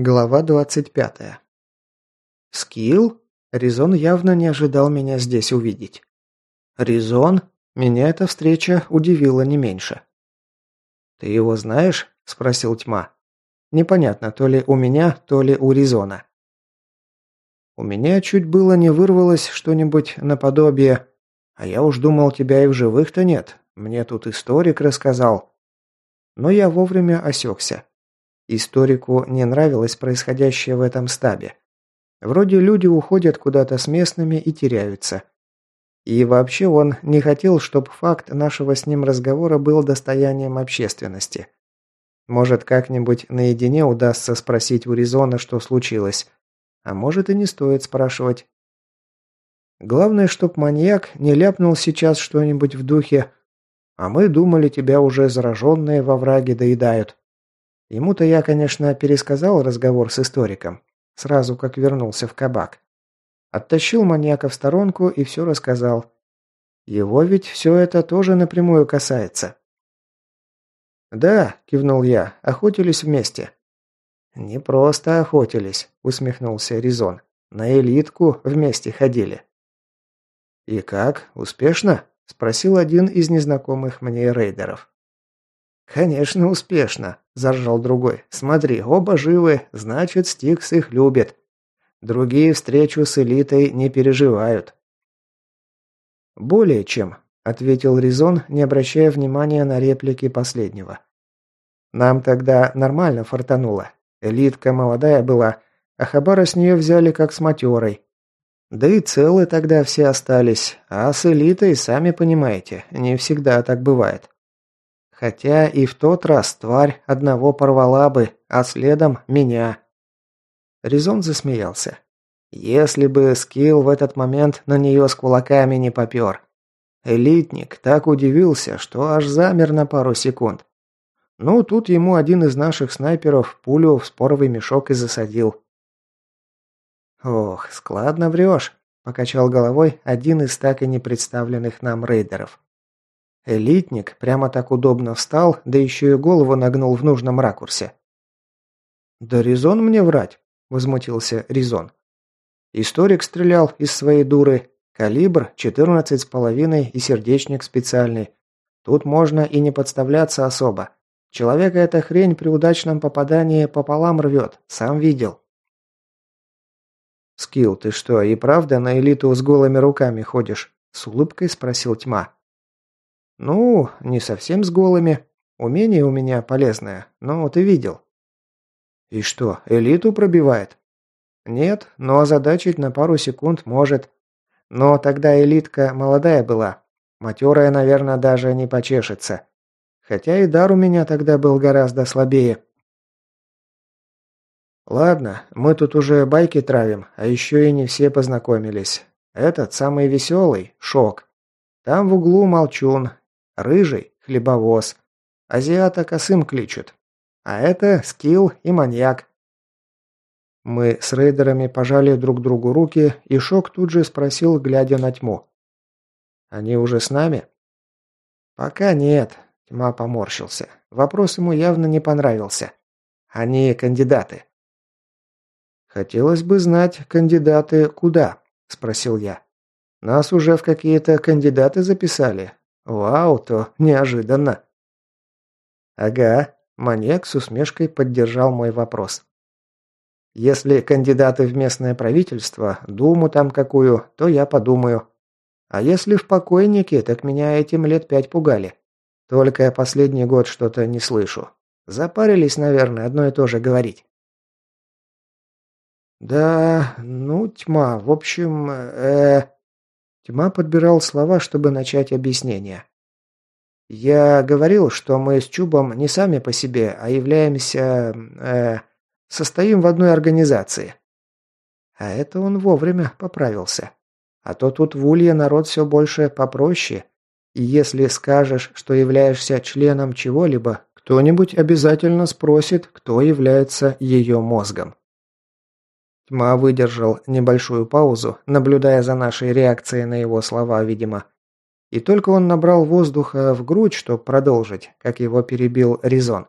Глава 25. Скилл? Резон явно не ожидал меня здесь увидеть. Резон? Меня эта встреча удивила не меньше. «Ты его знаешь?» – спросил Тьма. Непонятно, то ли у меня, то ли у Резона. У меня чуть было не вырвалось что-нибудь наподобие «А я уж думал, тебя и в живых-то нет. Мне тут историк рассказал». Но я вовремя осекся. Историку не нравилось происходящее в этом стабе. Вроде люди уходят куда-то с местными и теряются. И вообще он не хотел, чтобы факт нашего с ним разговора был достоянием общественности. Может, как-нибудь наедине удастся спросить у Резона, что случилось. А может и не стоит спрашивать. Главное, чтоб маньяк не ляпнул сейчас что-нибудь в духе «А мы думали, тебя уже зараженные во враге доедают». Ему-то я, конечно, пересказал разговор с историком, сразу как вернулся в кабак. Оттащил маньяка в сторонку и все рассказал. Его ведь все это тоже напрямую касается. «Да», – кивнул я, – «охотились вместе». «Не просто охотились», – усмехнулся Резон. «На элитку вместе ходили». «И как? Успешно?» – спросил один из незнакомых мне рейдеров. «Конечно, успешно», – заржал другой. «Смотри, оба живы, значит, Стикс их любит. Другие встречу с элитой не переживают». «Более чем», – ответил Резон, не обращая внимания на реплики последнего. «Нам тогда нормально фартануло. Элитка молодая была, а Хабара с нее взяли как с матерой. Да и целы тогда все остались, а с элитой, сами понимаете, не всегда так бывает. Хотя и в тот раз тварь одного порвала бы, а следом меня. Резон засмеялся. Если бы Скилл в этот момент на нее с кулаками не попер. Элитник так удивился, что аж замер на пару секунд. Ну, тут ему один из наших снайперов пулю в споровый мешок и засадил. «Ох, складно врешь», – покачал головой один из так и не представленных нам рейдеров. Элитник прямо так удобно встал, да еще и голову нагнул в нужном ракурсе. «Да резон мне врать», – возмутился Резон. «Историк стрелял из своей дуры. Калибр четырнадцать с половиной и сердечник специальный. Тут можно и не подставляться особо. Человека эта хрень при удачном попадании пополам рвет, сам видел». «Скилл, ты что, и правда на элиту с голыми руками ходишь?» – с улыбкой спросил Тьма. «Ну, не совсем с голыми. Умение у меня полезное, но ты видел». «И что, элиту пробивает?» «Нет, но озадачить на пару секунд может. Но тогда элитка молодая была. Матерая, наверное, даже не почешется. Хотя и дар у меня тогда был гораздо слабее». «Ладно, мы тут уже байки травим, а еще и не все познакомились. Этот самый веселый – Шок. Там в углу Молчун, Рыжий – хлебовоз. Азиата косым кличут. А это скилл и маньяк. Мы с рейдерами пожали друг другу руки, и Шок тут же спросил, глядя на тьму. «Они уже с нами?» «Пока нет», – тьма поморщился. Вопрос ему явно не понравился. «Они кандидаты». «Хотелось бы знать, кандидаты куда?» – спросил я. «Нас уже в какие-то кандидаты записали, Вау, то неожиданно. Ага, маньяк с усмешкой поддержал мой вопрос. Если кандидаты в местное правительство, думу там какую, то я подумаю. А если в покойники, так меня этим лет пять пугали. Только последний год что-то не слышу. Запарились, наверное, одно и то же говорить. Да, ну, тьма, в общем, э, Тьма подбирал слова, чтобы начать объяснение. «Я говорил, что мы с Чубом не сами по себе, а являемся... Э, состоим в одной организации». А это он вовремя поправился. А то тут в Улье народ все больше попроще. И если скажешь, что являешься членом чего-либо, кто-нибудь обязательно спросит, кто является ее мозгом. Тьма выдержал небольшую паузу, наблюдая за нашей реакцией на его слова, видимо. И только он набрал воздуха в грудь, чтобы продолжить, как его перебил Резон.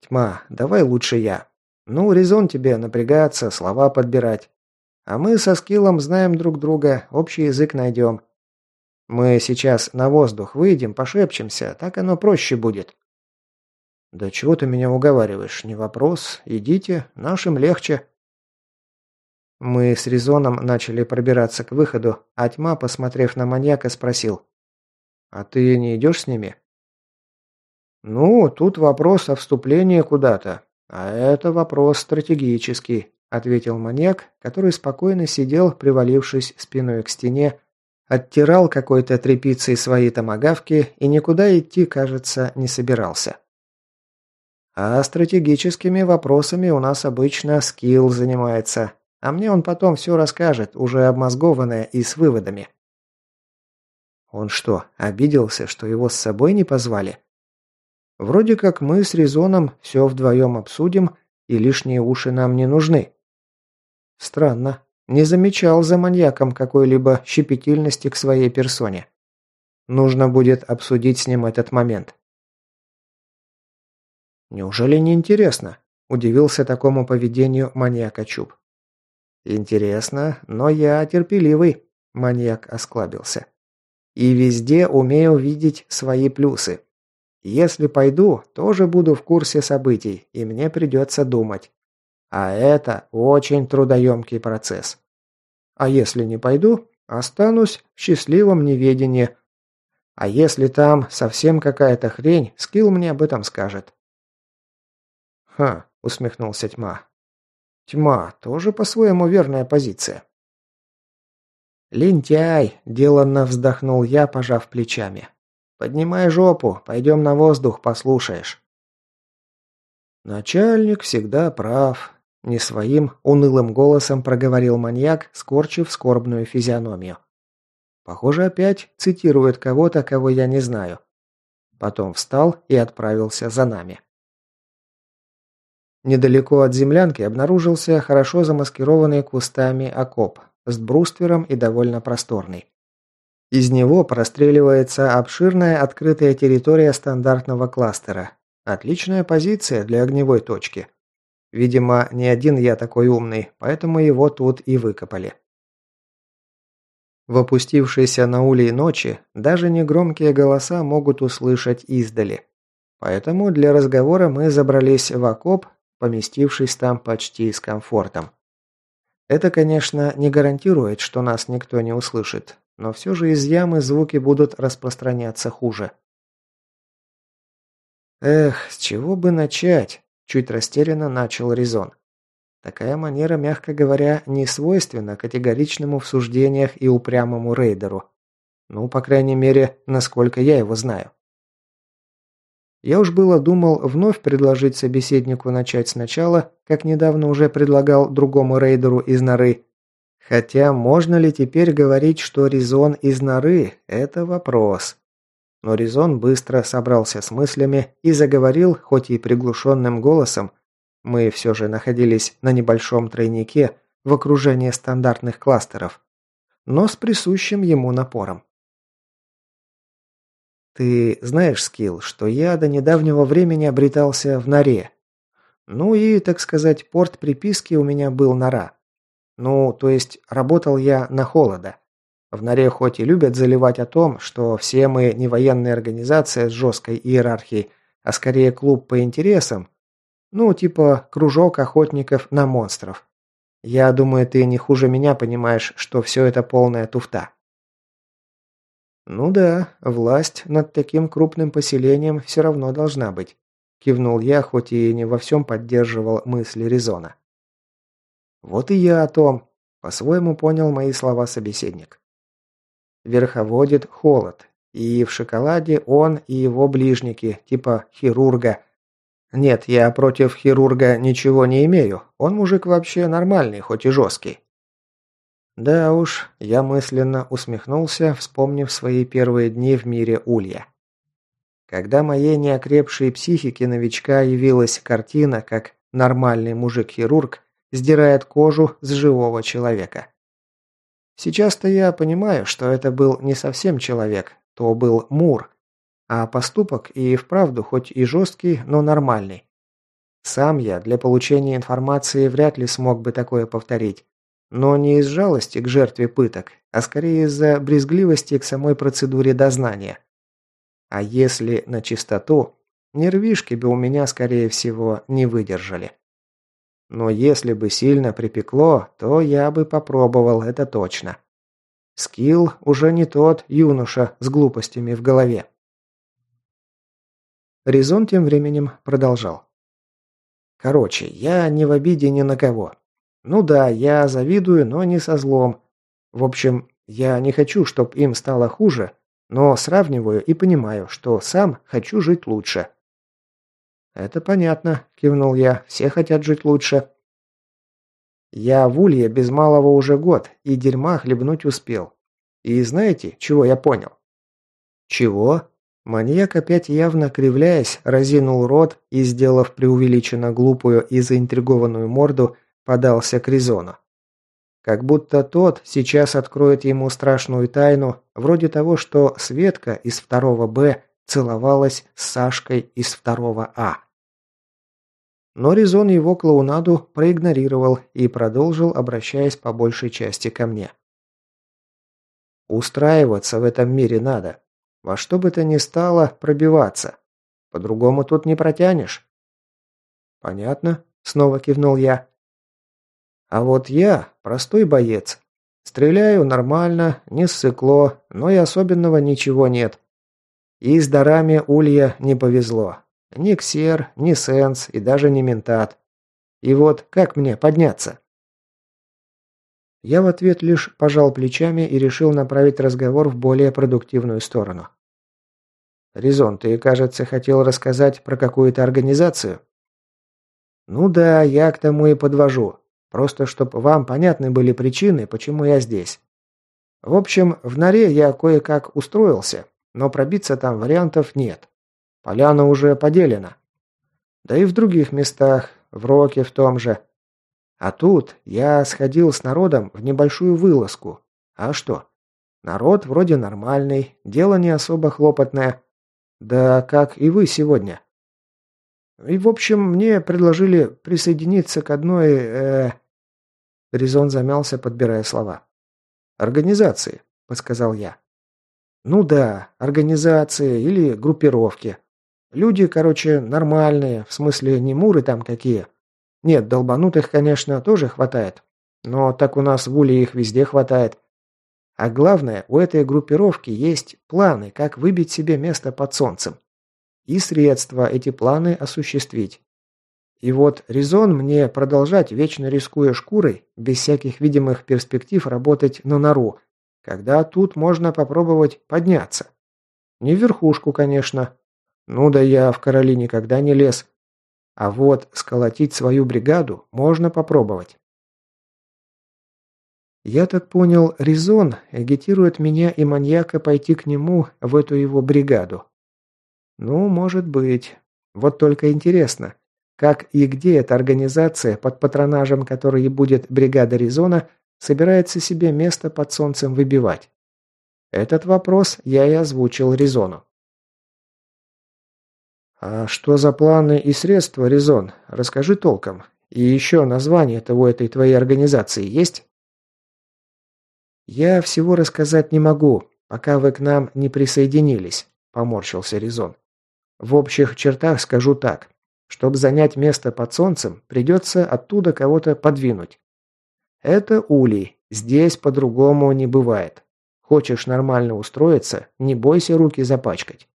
«Тьма, давай лучше я. Ну, резон тебе напрягаться, слова подбирать. А мы со скиллом знаем друг друга, общий язык найдем. Мы сейчас на воздух выйдем, пошепчемся, так оно проще будет. Да чего ты меня уговариваешь? Не вопрос. Идите, нашим легче. Мы с резоном начали пробираться к выходу, а тьма, посмотрев на маньяка, спросил. «А ты не идешь с ними?» «Ну, тут вопрос о вступлении куда-то. А это вопрос стратегический», – ответил маньяк, который спокойно сидел, привалившись спиной к стене, оттирал какой-то тряпицей свои томагавки и никуда идти, кажется, не собирался. А стратегическими вопросами у нас обычно скилл занимается, а мне он потом все расскажет, уже обмозгованное и с выводами. Он что, обиделся, что его с собой не позвали? Вроде как мы с Резоном все вдвоем обсудим, и лишние уши нам не нужны. Странно. Не замечал за маньяком какой-либо щепетильности к своей персоне. Нужно будет обсудить с ним этот момент. Неужели не интересно? Удивился такому поведению маньяка Чуб. Интересно, но я терпеливый, маньяк осклабился. И везде умею видеть свои плюсы. Если пойду, тоже буду в курсе событий, и мне придется думать. А это очень трудоемкий процесс. А если не пойду, останусь в счастливом неведении. А если там совсем какая-то хрень, скилл мне об этом скажет. «Ха», — усмехнулся Тьма. «Тьма, тоже по-своему верная позиция». «Лентяй!» – деланно вздохнул я, пожав плечами. «Поднимай жопу, пойдем на воздух, послушаешь». «Начальник всегда прав», – не своим унылым голосом проговорил маньяк, скорчив скорбную физиономию. Похоже, опять цитирует кого-то, кого я не знаю. Потом встал и отправился за нами. Недалеко от землянки обнаружился хорошо замаскированный кустами окоп с бруствером и довольно просторный. Из него простреливается обширная открытая территория стандартного кластера. Отличная позиция для огневой точки. Видимо, не один я такой умный, поэтому его тут и выкопали. В опустившейся на улей ночи даже негромкие голоса могут услышать издали. Поэтому для разговора мы забрались в окоп поместившись там почти с комфортом. Это, конечно, не гарантирует, что нас никто не услышит, но все же из ямы звуки будут распространяться хуже. Эх, с чего бы начать? Чуть растерянно начал Резон. Такая манера, мягко говоря, не свойственна категоричному в суждениях и упрямому рейдеру. Ну, по крайней мере, насколько я его знаю. Я уж было думал вновь предложить собеседнику начать сначала, как недавно уже предлагал другому рейдеру из норы. Хотя можно ли теперь говорить, что Резон из норы – это вопрос. Но Резон быстро собрался с мыслями и заговорил, хоть и приглушенным голосом, мы все же находились на небольшом тройнике в окружении стандартных кластеров, но с присущим ему напором. Ты знаешь, Скилл, что я до недавнего времени обретался в норе. Ну и, так сказать, порт приписки у меня был нора. Ну, то есть, работал я на холода. В норе хоть и любят заливать о том, что все мы не военная организация с жесткой иерархией, а скорее клуб по интересам. Ну, типа кружок охотников на монстров. Я думаю, ты не хуже меня понимаешь, что все это полная туфта. «Ну да, власть над таким крупным поселением все равно должна быть», кивнул я, хоть и не во всем поддерживал мысли Резона. «Вот и я о том», по-своему понял мои слова собеседник. Верховодит холод, и в шоколаде он и его ближники, типа хирурга. Нет, я против хирурга ничего не имею, он мужик вообще нормальный, хоть и жесткий. Да уж, я мысленно усмехнулся, вспомнив свои первые дни в мире Улья. Когда моей неокрепшей психике новичка явилась картина, как нормальный мужик-хирург сдирает кожу с живого человека. Сейчас-то я понимаю, что это был не совсем человек, то был Мур, а поступок и вправду хоть и жесткий, но нормальный. Сам я для получения информации вряд ли смог бы такое повторить. Но не из жалости к жертве пыток, а скорее из-за брезгливости к самой процедуре дознания. А если на чистоту, нервишки бы у меня, скорее всего, не выдержали. Но если бы сильно припекло, то я бы попробовал, это точно. Скилл уже не тот юноша с глупостями в голове. Резон тем временем продолжал. Короче, я не в обиде ни на кого. Ну да, я завидую, но не со злом. В общем, я не хочу, чтобы им стало хуже, но сравниваю и понимаю, что сам хочу жить лучше. «Это понятно», – кивнул я. «Все хотят жить лучше». Я в Улье без малого уже год, и дерьма хлебнуть успел. И знаете, чего я понял? Чего? Маньяк опять явно кривляясь, разинул рот и, сделав преувеличенно глупую и заинтригованную морду, подался к Резону. Как будто тот сейчас откроет ему страшную тайну, вроде того, что Светка из второго Б целовалась с Сашкой из второго А. Но Резон его клоунаду проигнорировал и продолжил, обращаясь по большей части ко мне. Устраиваться в этом мире надо. Во что бы то ни стало, пробиваться. По-другому тут не протянешь. Понятно, снова кивнул я. А вот я простой боец. Стреляю нормально, не ссыкло, но и особенного ничего нет. И с дарами Улья не повезло. Ни ксер, ни сенс и даже не ментат. И вот как мне подняться? Я в ответ лишь пожал плечами и решил направить разговор в более продуктивную сторону. «Резон, ты, кажется, хотел рассказать про какую-то организацию?» «Ну да, я к тому и подвожу. Просто чтобы вам понятны были причины, почему я здесь. В общем, в норе я кое-как устроился, но пробиться там вариантов нет. Поляна уже поделена. Да и в других местах, в Роке в том же. А тут я сходил с народом в небольшую вылазку. А что? Народ вроде нормальный, дело не особо хлопотное. Да как и вы сегодня. И, в общем, мне предложили присоединиться к одной... Э... Резон замялся, подбирая слова. «Организации», — подсказал я. «Ну да, организации или группировки. Люди, короче, нормальные, в смысле не муры там какие. Нет, долбанутых, конечно, тоже хватает. Но так у нас в Уле их везде хватает. А главное, у этой группировки есть планы, как выбить себе место под солнцем. И средства эти планы осуществить. И вот резон мне продолжать, вечно рискуя шкурой, без всяких видимых перспектив работать на нору, когда тут можно попробовать подняться. Не в верхушку, конечно. Ну да я в короли никогда не лез. А вот сколотить свою бригаду можно попробовать. Я так понял, Резон агитирует меня и маньяка пойти к нему в эту его бригаду. Ну, может быть. Вот только интересно, как и где эта организация, под патронажем которой будет бригада Резона, собирается себе место под солнцем выбивать? Этот вопрос я и озвучил Резону. «А что за планы и средства, Резон? Расскажи толком. И еще название-то у этой твоей организации есть?» «Я всего рассказать не могу, пока вы к нам не присоединились», – поморщился Резон. «В общих чертах скажу так. Чтобы занять место под солнцем, придется оттуда кого-то подвинуть. Это улей. Здесь по-другому не бывает. Хочешь нормально устроиться, не бойся руки запачкать.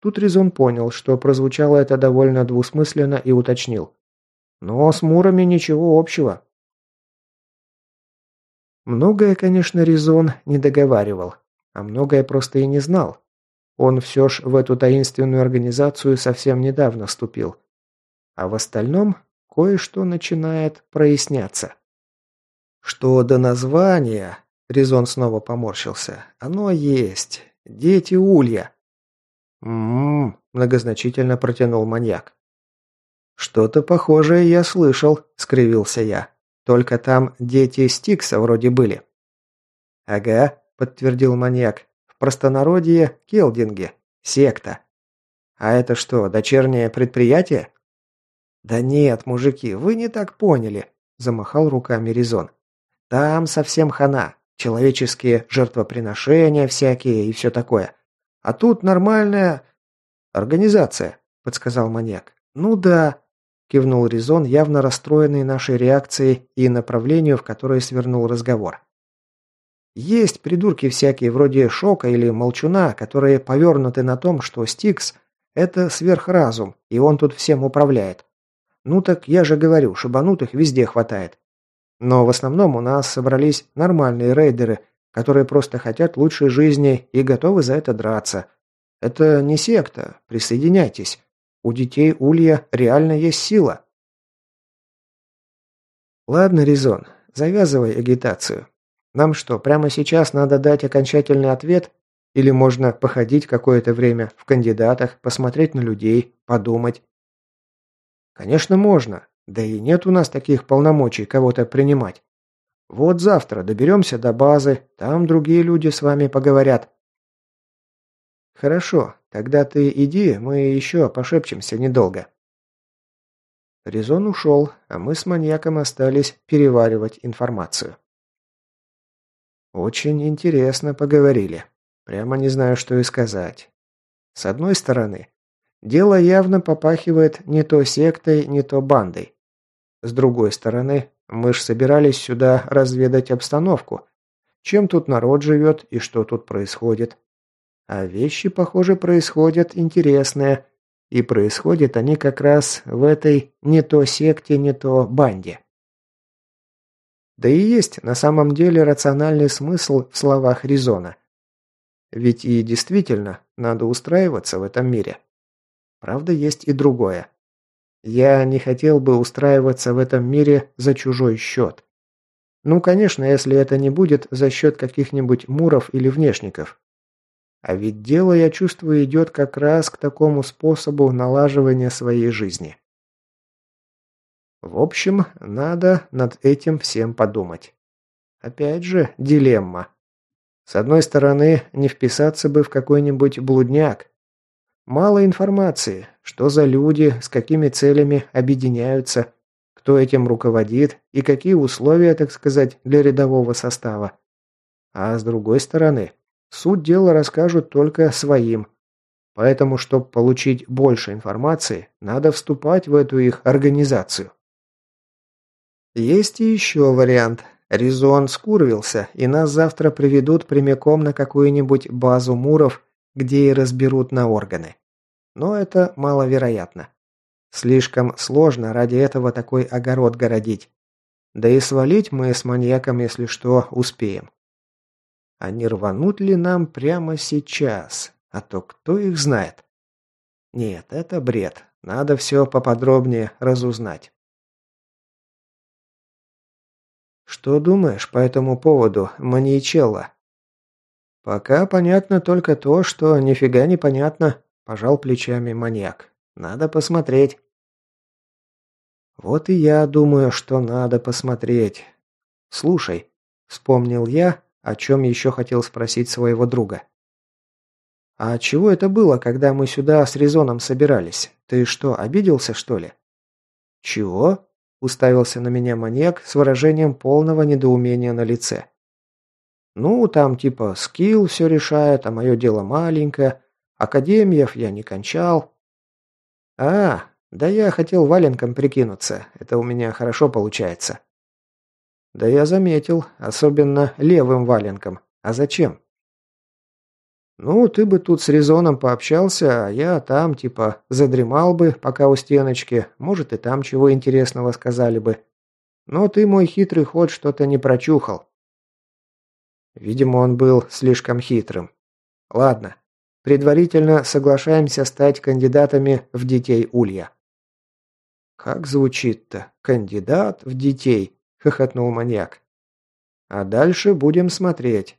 Тут Резон понял, что прозвучало это довольно двусмысленно и уточнил. Но с Мурами ничего общего. Многое, конечно, Резон не договаривал, а многое просто и не знал. Он все ж в эту таинственную организацию совсем недавно вступил. А в остальном кое-что начинает проясняться. Что до названия, Резон снова поморщился, оно есть. Дети Улья. «М-м-м», многозначительно протянул маньяк. «Что-то похожее я слышал», — скривился я. «Только там дети Стикса вроде были». «Ага», — подтвердил маньяк. «В простонародье — келдинги. Секта». «А это что, дочернее предприятие?» «Да нет, мужики, вы не так поняли», – замахал руками Резон. «Там совсем хана. Человеческие жертвоприношения всякие и все такое. А тут нормальная... организация», – подсказал маньяк. «Ну да», – кивнул Резон, явно расстроенный нашей реакцией и направлению, в которое свернул разговор. «Есть придурки всякие, вроде Шока или Молчуна, которые повернуты на том, что Стикс – это сверхразум, и он тут всем управляет. Ну так я же говорю, шибанутых везде хватает. Но в основном у нас собрались нормальные рейдеры, которые просто хотят лучшей жизни и готовы за это драться. Это не секта, присоединяйтесь. У детей Улья реально есть сила. Ладно, Резон, завязывай агитацию. Нам что, прямо сейчас надо дать окончательный ответ? Или можно походить какое-то время в кандидатах, посмотреть на людей, подумать? Конечно, можно. Да и нет у нас таких полномочий кого-то принимать. Вот завтра доберемся до базы, там другие люди с вами поговорят. Хорошо, тогда ты иди, мы еще пошепчемся недолго. Резон ушел, а мы с маньяком остались переваривать информацию. Очень интересно поговорили. Прямо не знаю, что и сказать. С одной стороны, Дело явно попахивает не то сектой, не то бандой. С другой стороны, мы ж собирались сюда разведать обстановку. Чем тут народ живет и что тут происходит. А вещи, похоже, происходят интересные. И происходят они как раз в этой не то секте, не то банде. Да и есть на самом деле рациональный смысл в словах Резона. Ведь и действительно надо устраиваться в этом мире. Правда, есть и другое. Я не хотел бы устраиваться в этом мире за чужой счет. Ну, конечно, если это не будет за счет каких-нибудь муров или внешников. А ведь дело, я чувствую, идет как раз к такому способу налаживания своей жизни. В общем, надо над этим всем подумать. Опять же, дилемма. С одной стороны, не вписаться бы в какой-нибудь блудняк, Мало информации, что за люди, с какими целями объединяются, кто этим руководит и какие условия, так сказать, для рядового состава. А с другой стороны, суть дела расскажут только своим. Поэтому, чтобы получить больше информации, надо вступать в эту их организацию. Есть и еще вариант. Резон скурвился, и нас завтра приведут прямиком на какую-нибудь базу муров, где и разберут на органы. Но это маловероятно. Слишком сложно ради этого такой огород городить. Да и свалить мы с маньяком, если что, успеем. А не рванут ли нам прямо сейчас? А то кто их знает? Нет, это бред. Надо все поподробнее разузнать. Что думаешь по этому поводу, маньячелло? «Пока понятно только то, что нифига не понятно», – пожал плечами маньяк. «Надо посмотреть». «Вот и я думаю, что надо посмотреть. Слушай», – вспомнил я, о чем еще хотел спросить своего друга. «А чего это было, когда мы сюда с Резоном собирались? Ты что, обиделся, что ли?» «Чего?» – уставился на меня маньяк с выражением полного недоумения на лице. Ну, там типа скилл все решает, а мое дело маленькое. Академиев я не кончал. А, да я хотел валенком прикинуться. Это у меня хорошо получается. Да я заметил, особенно левым валенком. А зачем? Ну, ты бы тут с Резоном пообщался, а я там, типа, задремал бы, пока у стеночки. Может, и там чего интересного сказали бы. Но ты, мой хитрый ход, что-то не прочухал. Видимо, он был слишком хитрым. Ладно, предварительно соглашаемся стать кандидатами в детей Улья. Как звучит-то? Кандидат в детей, хохотнул маньяк. А дальше будем смотреть.